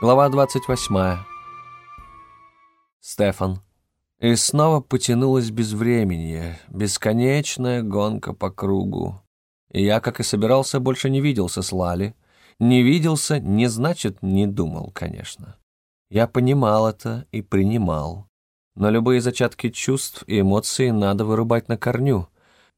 Глава 28. Стефан. И снова потянулось безвременье, бесконечная гонка по кругу. И я, как и собирался, больше не виделся с Лали. Не виделся, не значит, не думал, конечно. Я понимал это и принимал. Но любые зачатки чувств и эмоций надо вырубать на корню.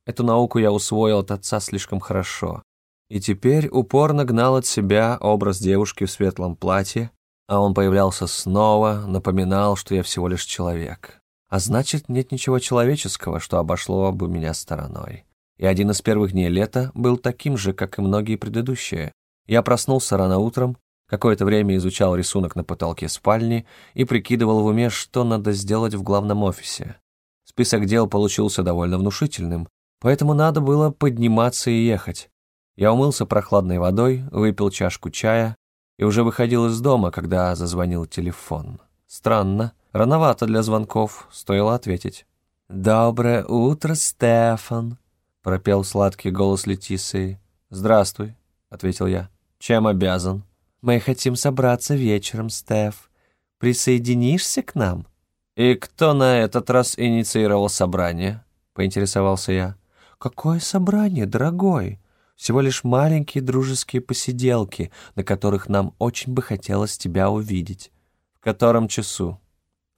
Эту науку я усвоил от отца слишком хорошо. И теперь упорно гнал от себя образ девушки в светлом платье, а он появлялся снова, напоминал, что я всего лишь человек. А значит, нет ничего человеческого, что обошло бы меня стороной. И один из первых дней лета был таким же, как и многие предыдущие. Я проснулся рано утром, какое-то время изучал рисунок на потолке спальни и прикидывал в уме, что надо сделать в главном офисе. Список дел получился довольно внушительным, поэтому надо было подниматься и ехать. Я умылся прохладной водой, выпил чашку чая и уже выходил из дома, когда зазвонил телефон. Странно, рановато для звонков, стоило ответить. «Доброе утро, Стефан», — пропел сладкий голос Летисы. «Здравствуй», — ответил я. «Чем обязан?» «Мы хотим собраться вечером, Стеф. Присоединишься к нам?» «И кто на этот раз инициировал собрание?» — поинтересовался я. «Какое собрание, дорогой?» Всего лишь маленькие дружеские посиделки, на которых нам очень бы хотелось тебя увидеть. В котором часу?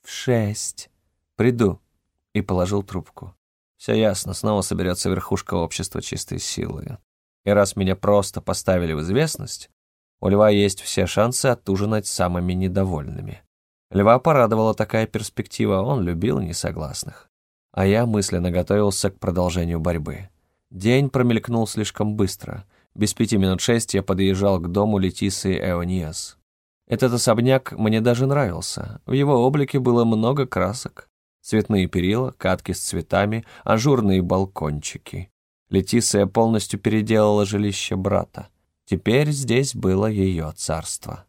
В шесть. Приду. И положил трубку. Все ясно, снова соберется верхушка общества чистой силы. И раз меня просто поставили в известность, у Льва есть все шансы отужинать самыми недовольными. Льва порадовала такая перспектива, он любил несогласных. А я мысленно готовился к продолжению борьбы. День промелькнул слишком быстро. Без пяти минут шесть я подъезжал к дому Летисы Эониас. Этот особняк мне даже нравился. В его облике было много красок. Цветные перила, катки с цветами, ажурные балкончики. Летисия полностью переделала жилище брата. Теперь здесь было ее царство.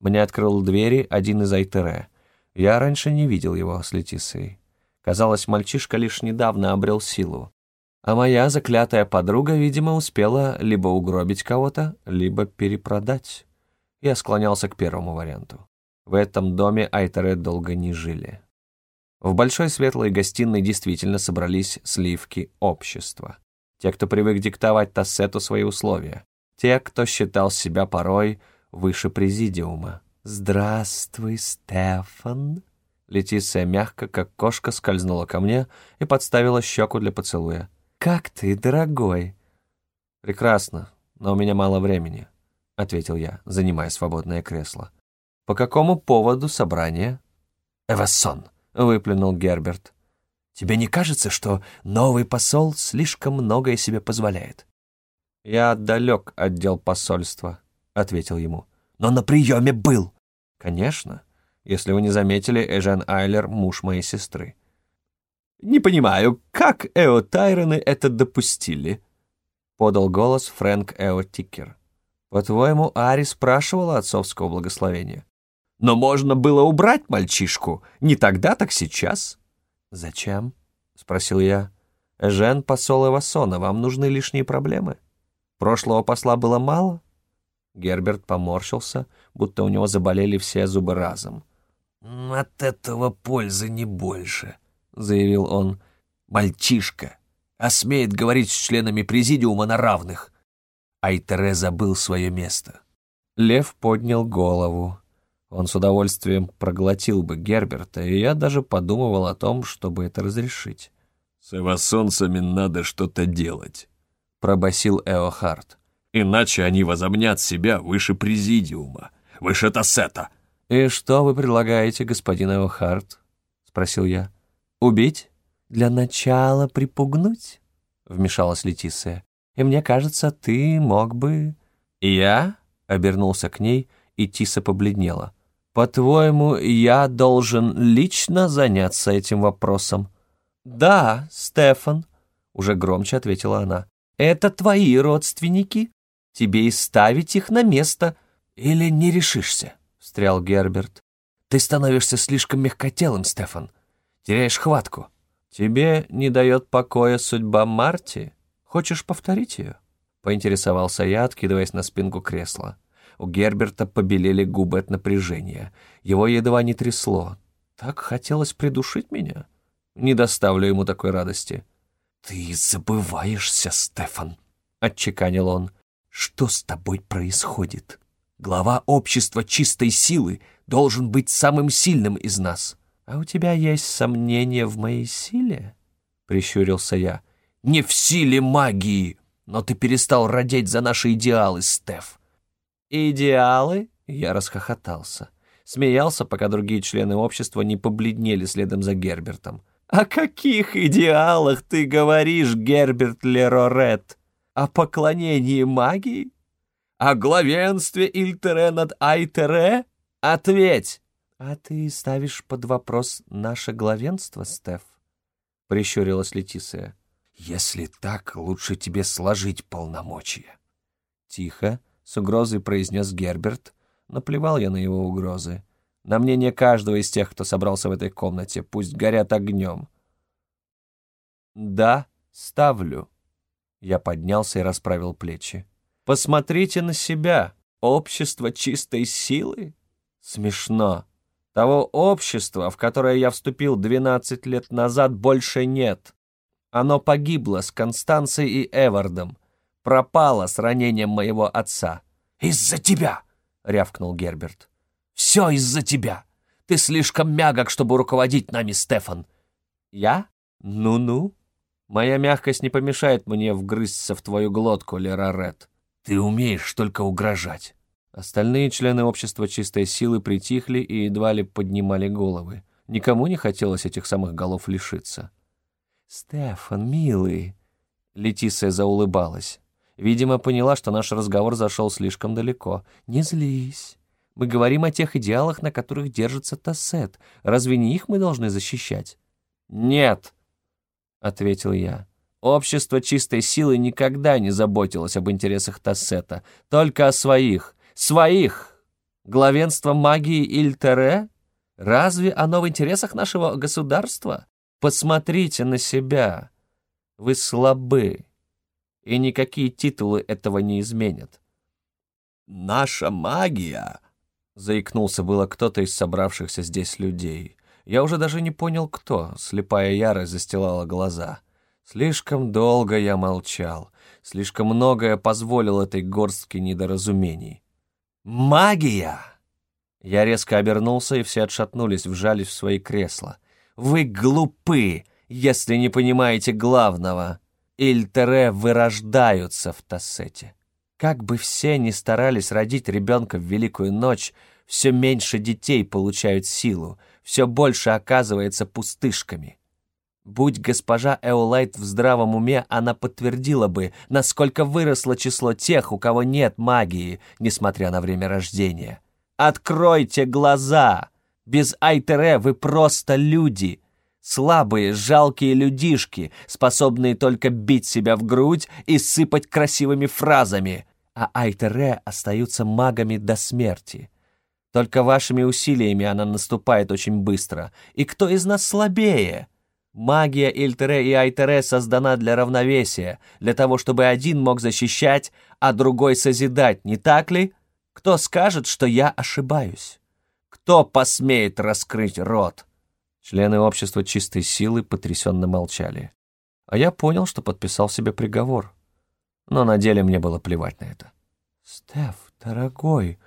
Мне открыл двери один из Айтере. Я раньше не видел его с Летисией. Казалось, мальчишка лишь недавно обрел силу. А моя заклятая подруга, видимо, успела либо угробить кого-то, либо перепродать. Я склонялся к первому варианту. В этом доме Айтере долго не жили. В большой светлой гостиной действительно собрались сливки общества. Те, кто привык диктовать Тассету свои условия. Те, кто считал себя порой выше президиума. «Здравствуй, Стефан!» Летиция мягко, как кошка, скользнула ко мне и подставила щеку для поцелуя. «Как ты, дорогой?» «Прекрасно, но у меня мало времени», — ответил я, занимая свободное кресло. «По какому поводу собрание?» «Эвассон», — выплюнул Герберт. «Тебе не кажется, что новый посол слишком многое себе позволяет?» «Я далек от дел посольства», — ответил ему. «Но на приеме был». «Конечно. Если вы не заметили, Эжен Айлер — муж моей сестры. «Не понимаю, как Эо Тайроны это допустили?» — подал голос Фрэнк Эо Тикер. «По-твоему, Ари спрашивала отцовского благословения?» «Но можно было убрать мальчишку. Не тогда, так сейчас». «Зачем?» — спросил я. «Жен, посол Эвасона, вам нужны лишние проблемы? Прошлого посла было мало?» Герберт поморщился, будто у него заболели все зубы разом. «От этого пользы не больше», — заявил он. «Мальчишка! А смеет говорить с членами президиума на равных!» Айтере забыл свое место. Лев поднял голову. Он с удовольствием проглотил бы Герберта, и я даже подумывал о том, чтобы это разрешить. «С эвасонцами надо что-то делать», — пробасил Эохард. «Иначе они возомнят себя выше президиума, выше Тассета». «И что вы предлагаете, господин Эохард?» — спросил я. Убить? Для начала припугнуть? Вмешалась Летисия. И мне кажется, ты мог бы... Я? Обернулся к ней, и Тиса побледнела. По-твоему, я должен лично заняться этим вопросом? Да, Стефан, уже громче ответила она. Это твои родственники. Тебе и ставить их на место. Или не решишься, встрял Герберт. Ты становишься слишком мягкотелым, Стефан. Теряешь хватку. Тебе не дает покоя судьба Марти? Хочешь повторить ее? Поинтересовался я, откидываясь на спинку кресла. У Герберта побелели губы от напряжения. Его едва не трясло. Так хотелось придушить меня. Не доставлю ему такой радости. «Ты забываешься, Стефан», — отчеканил он. «Что с тобой происходит? Глава общества чистой силы должен быть самым сильным из нас». «А у тебя есть сомнения в моей силе?» — прищурился я. «Не в силе магии, но ты перестал родить за наши идеалы, Стеф». «Идеалы?» — я расхохотался. Смеялся, пока другие члены общества не побледнели следом за Гербертом. «О каких идеалах ты говоришь, Герберт Лерорет? О поклонении магии? О главенстве Ильтере над Айтере? Ответь!» «А ты ставишь под вопрос наше главенство, Стеф?» — прищурилась Летисия. «Если так, лучше тебе сложить полномочия». Тихо, с угрозой произнес Герберт. Наплевал я на его угрозы на мнение каждого из тех, кто собрался в этой комнате, пусть горят огнем. «Да, ставлю». Я поднялся и расправил плечи. «Посмотрите на себя. Общество чистой силы? Смешно. Того общества, в которое я вступил 12 лет назад, больше нет. Оно погибло с Констанцией и Эвардом. Пропало с ранением моего отца». «Из-за тебя!» — рявкнул Герберт. Все из-за тебя. Ты слишком мягок, чтобы руководить нами, Стефан. Я? Ну-ну. Моя мягкость не помешает мне вгрызться в твою глотку, Лера Ред. Ты умеешь только угрожать. Остальные члены общества чистой силы притихли и едва ли поднимали головы. Никому не хотелось этих самых голов лишиться. «Стефан, милый!» Летисия заулыбалась. Видимо, поняла, что наш разговор зашел слишком далеко. «Не злись. Мы говорим о тех идеалах, на которых держится Тассет. Разве не их мы должны защищать?» «Нет», — ответил я. «Общество чистой силы никогда не заботилось об интересах Тассета, только о своих. Своих! Главенство магии Ильтере? Разве оно в интересах нашего государства? Посмотрите на себя. Вы слабы, и никакие титулы этого не изменят». «Наша магия», Заикнулся было кто-то из собравшихся здесь людей. Я уже даже не понял, кто. Слепая ярость застилала глаза. Слишком долго я молчал. Слишком многое позволил этой горстке недоразумений. «Магия!» Я резко обернулся, и все отшатнулись, вжались в свои кресла. «Вы глупы, если не понимаете главного. Ильтере вырождаются в Тассете. Как бы все ни старались родить ребенка в Великую ночь, все меньше детей получают силу, все больше оказывается пустышками. Будь госпожа Эолайт в здравом уме, она подтвердила бы, насколько выросло число тех, у кого нет магии, несмотря на время рождения. Откройте глаза! Без Айтере вы просто люди!» Слабые, жалкие людишки, способные только бить себя в грудь и сыпать красивыми фразами. А Айтере остаются магами до смерти. Только вашими усилиями она наступает очень быстро. И кто из нас слабее? Магия Ильтере и Айтере создана для равновесия, для того, чтобы один мог защищать, а другой созидать, не так ли? Кто скажет, что я ошибаюсь? Кто посмеет раскрыть рот? Члены общества чистой силы потрясенно молчали. А я понял, что подписал себе приговор. Но на деле мне было плевать на это. «Стеф, дорогой,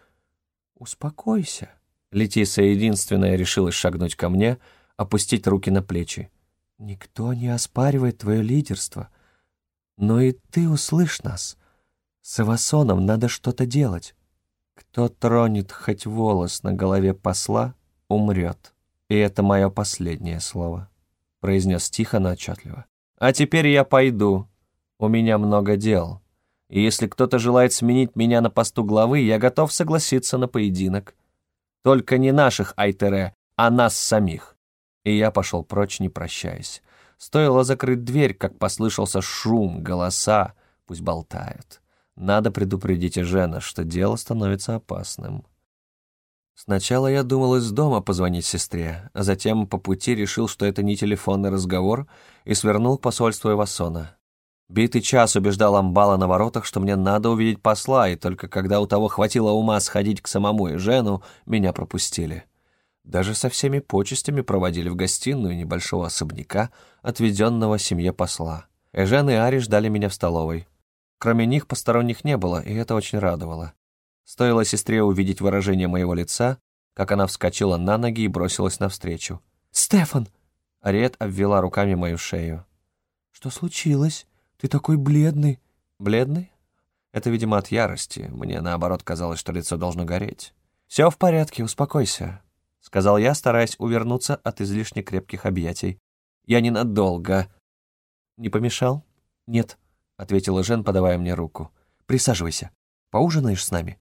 успокойся». Летиса единственная решилась шагнуть ко мне, опустить руки на плечи. «Никто не оспаривает твое лидерство. Но и ты услышь нас. С Эвасоном надо что-то делать. Кто тронет хоть волос на голове посла, умрет». «И это мое последнее слово», — произнес тихо, но отчетливо. «А теперь я пойду. У меня много дел. И если кто-то желает сменить меня на посту главы, я готов согласиться на поединок. Только не наших Айтере, а нас самих». И я пошел прочь, не прощаясь. Стоило закрыть дверь, как послышался шум, голоса, пусть болтают. Надо предупредить Жена, что дело становится опасным. Сначала я думал из дома позвонить сестре, а затем по пути решил, что это не телефонный разговор, и свернул к посольству Эвасона. Битый час убеждал Амбала на воротах, что мне надо увидеть посла, и только когда у того хватило ума сходить к самому Эжену, меня пропустили. Даже со всеми почестями проводили в гостиную небольшого особняка, отведенного семье посла. Эжен и Ари ждали меня в столовой. Кроме них посторонних не было, и это очень радовало. Стоило сестре увидеть выражение моего лица, как она вскочила на ноги и бросилась навстречу. «Стефан!» Ариет обвела руками мою шею. «Что случилось?» «Ты такой бледный». «Бледный?» Это, видимо, от ярости. Мне, наоборот, казалось, что лицо должно гореть. «Все в порядке, успокойся», — сказал я, стараясь увернуться от излишне крепких объятий. «Я ненадолго». «Не помешал?» «Нет», — ответила Жен, подавая мне руку. «Присаживайся. Поужинаешь с нами?»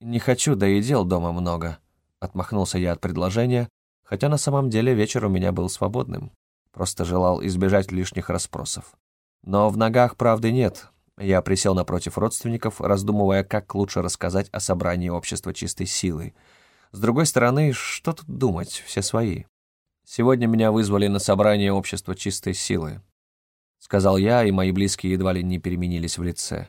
«Не хочу, да и дел дома много», — отмахнулся я от предложения, хотя на самом деле вечер у меня был свободным. Просто желал избежать лишних расспросов. Но в ногах правды нет. Я присел напротив родственников, раздумывая, как лучше рассказать о собрании общества чистой силы. С другой стороны, что тут думать, все свои. Сегодня меня вызвали на собрание общества чистой силы. Сказал я, и мои близкие едва ли не переменились в лице.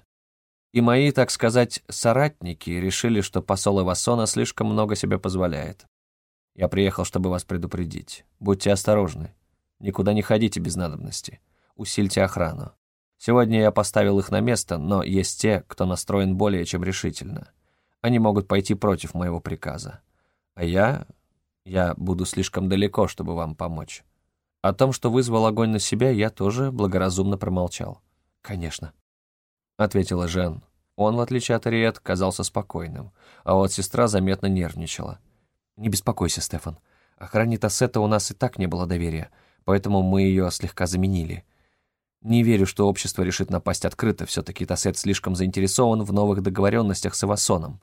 И мои, так сказать, соратники решили, что посол Эвасона слишком много себе позволяет. Я приехал, чтобы вас предупредить. Будьте осторожны. Никуда не ходите без надобности усильте охрану. Сегодня я поставил их на место, но есть те, кто настроен более чем решительно. Они могут пойти против моего приказа. А я... я буду слишком далеко, чтобы вам помочь. О том, что вызвал огонь на себя, я тоже благоразумно промолчал. «Конечно», — ответила Жен. Он, в отличие от Ариет, казался спокойным, а вот сестра заметно нервничала. «Не беспокойся, Стефан. Охране Тассета у нас и так не было доверия, поэтому мы ее слегка заменили. Не верю, что общество решит напасть открыто, все-таки Тассет слишком заинтересован в новых договоренностях с Эвасоном.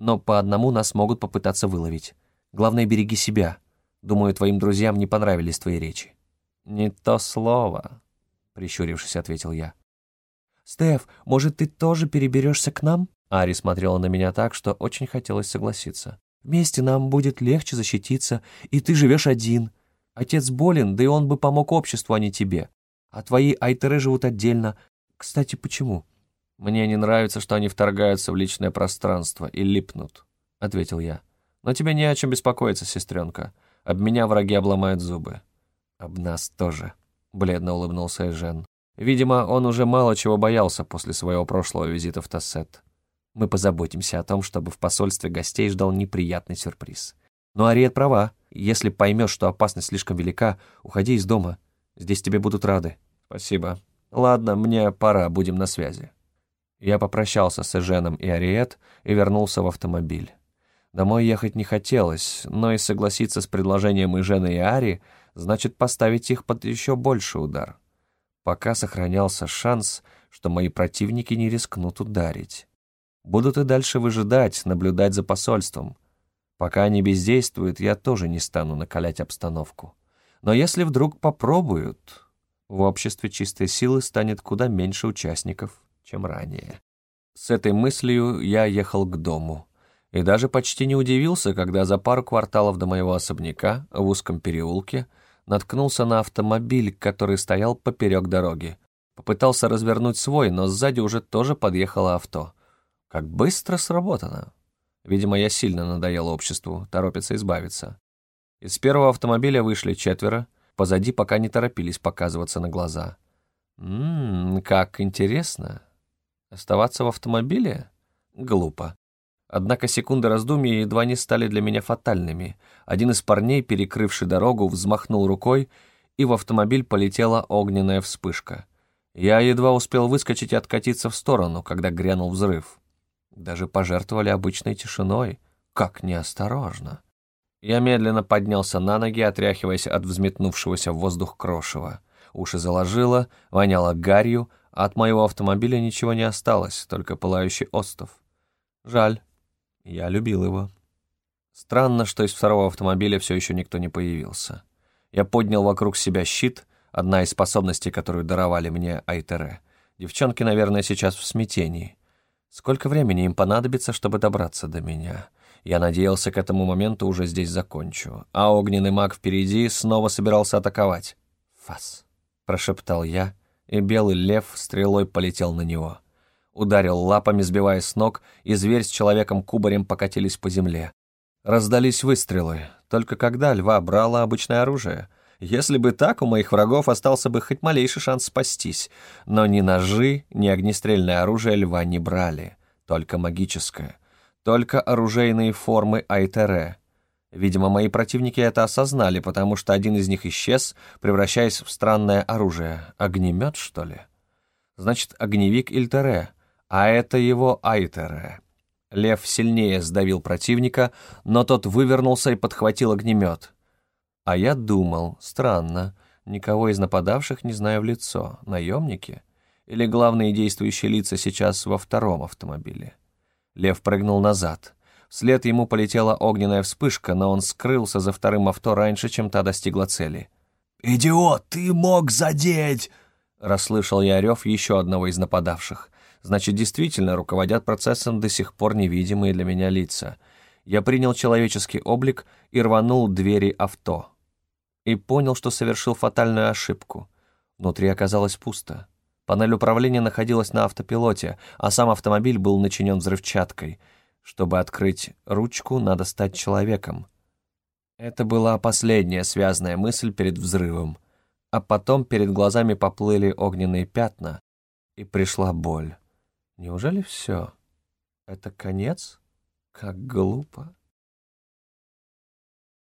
Но по одному нас могут попытаться выловить. Главное, береги себя. Думаю, твоим друзьям не понравились твои речи». «Не то слово», — прищурившись, ответил я. «Стеф, может, ты тоже переберешься к нам?» Ари смотрела на меня так, что очень хотелось согласиться. «Вместе нам будет легче защититься, и ты живешь один. Отец болен, да и он бы помог обществу, а не тебе а твои айтеры живут отдельно. Кстати, почему?» «Мне не нравится, что они вторгаются в личное пространство и липнут», — ответил я. «Но тебе не о чем беспокоиться, сестренка. Об меня враги обломают зубы». «Об нас тоже», — бледно улыбнулся Эжен. Видимо, он уже мало чего боялся после своего прошлого визита в Тассет. Мы позаботимся о том, чтобы в посольстве гостей ждал неприятный сюрприз. Но Ариет права. Если поймешь, что опасность слишком велика, уходи из дома. Здесь тебе будут рады. Спасибо. Ладно, мне пора, будем на связи. Я попрощался с Эженом и Ариет и вернулся в автомобиль. Домой ехать не хотелось, но и согласиться с предложением Эжена и Ари значит поставить их под еще больший удар. Пока сохранялся шанс, что мои противники не рискнут ударить. Будут и дальше выжидать, наблюдать за посольством. Пока они бездействуют, я тоже не стану накалять обстановку. Но если вдруг попробуют, в обществе чистой силы станет куда меньше участников, чем ранее. С этой мыслью я ехал к дому. И даже почти не удивился, когда за пару кварталов до моего особняка в узком переулке наткнулся на автомобиль, который стоял поперек дороги. Попытался развернуть свой, но сзади уже тоже подъехало авто. Как быстро сработано. Видимо, я сильно надоел обществу, торопится избавиться. Из первого автомобиля вышли четверо, позади пока не торопились показываться на глаза. «Ммм, как интересно. Оставаться в автомобиле? Глупо. Однако секунды раздумий едва не стали для меня фатальными. Один из парней, перекрывший дорогу, взмахнул рукой, и в автомобиль полетела огненная вспышка. Я едва успел выскочить и откатиться в сторону, когда грянул взрыв. Даже пожертвовали обычной тишиной. Как неосторожно. Я медленно поднялся на ноги, отряхиваясь от взметнувшегося в воздух крошева. Уши заложило, воняло гарью, от моего автомобиля ничего не осталось, только пылающий остов. Жаль. Я любил его. Странно, что из второго автомобиля все еще никто не появился. Я поднял вокруг себя щит, одна из способностей, которую даровали мне Айтере. Девчонки, наверное, сейчас в смятении. Сколько времени им понадобится, чтобы добраться до меня?» Я надеялся, к этому моменту уже здесь закончу. А огненный маг впереди снова собирался атаковать. «Фас», — прошептал я и белый лев стрелой полетел на него. Ударил лапами, сбивая с ног, и зверь с человеком кубарем покатились по земле. Раздались выстрелы, только когда льва брало обычное оружие. Если бы так, у моих врагов остался бы хоть малейший шанс спастись, но ни ножи, ни огнестрельное оружие льва не брали, только магическое, только оружейные формы Айтере. Видимо, мои противники это осознали, потому что один из них исчез, превращаясь в странное оружие. Огнемет, что ли? Значит, огневик Ильтере, а это его Айтере. Лев сильнее сдавил противника, но тот вывернулся и подхватил огнемет. А я думал, странно, никого из нападавших не знаю в лицо. Наемники? Или главные действующие лица сейчас во втором автомобиле? Лев прыгнул назад. Вслед ему полетела огненная вспышка, но он скрылся за вторым авто раньше, чем та достигла цели. «Идиот, ты мог задеть!» Расслышал я рев еще одного из нападавших. Значит, действительно руководят процессом до сих пор невидимые для меня лица. Я принял человеческий облик и рванул двери авто. И понял, что совершил фатальную ошибку. Внутри оказалось пусто. Панель управления находилась на автопилоте, а сам автомобиль был начинен взрывчаткой. Чтобы открыть ручку, надо стать человеком. Это была последняя связанная мысль перед взрывом. А потом перед глазами поплыли огненные пятна, и пришла боль. Неужели все? Это конец? Как глупо.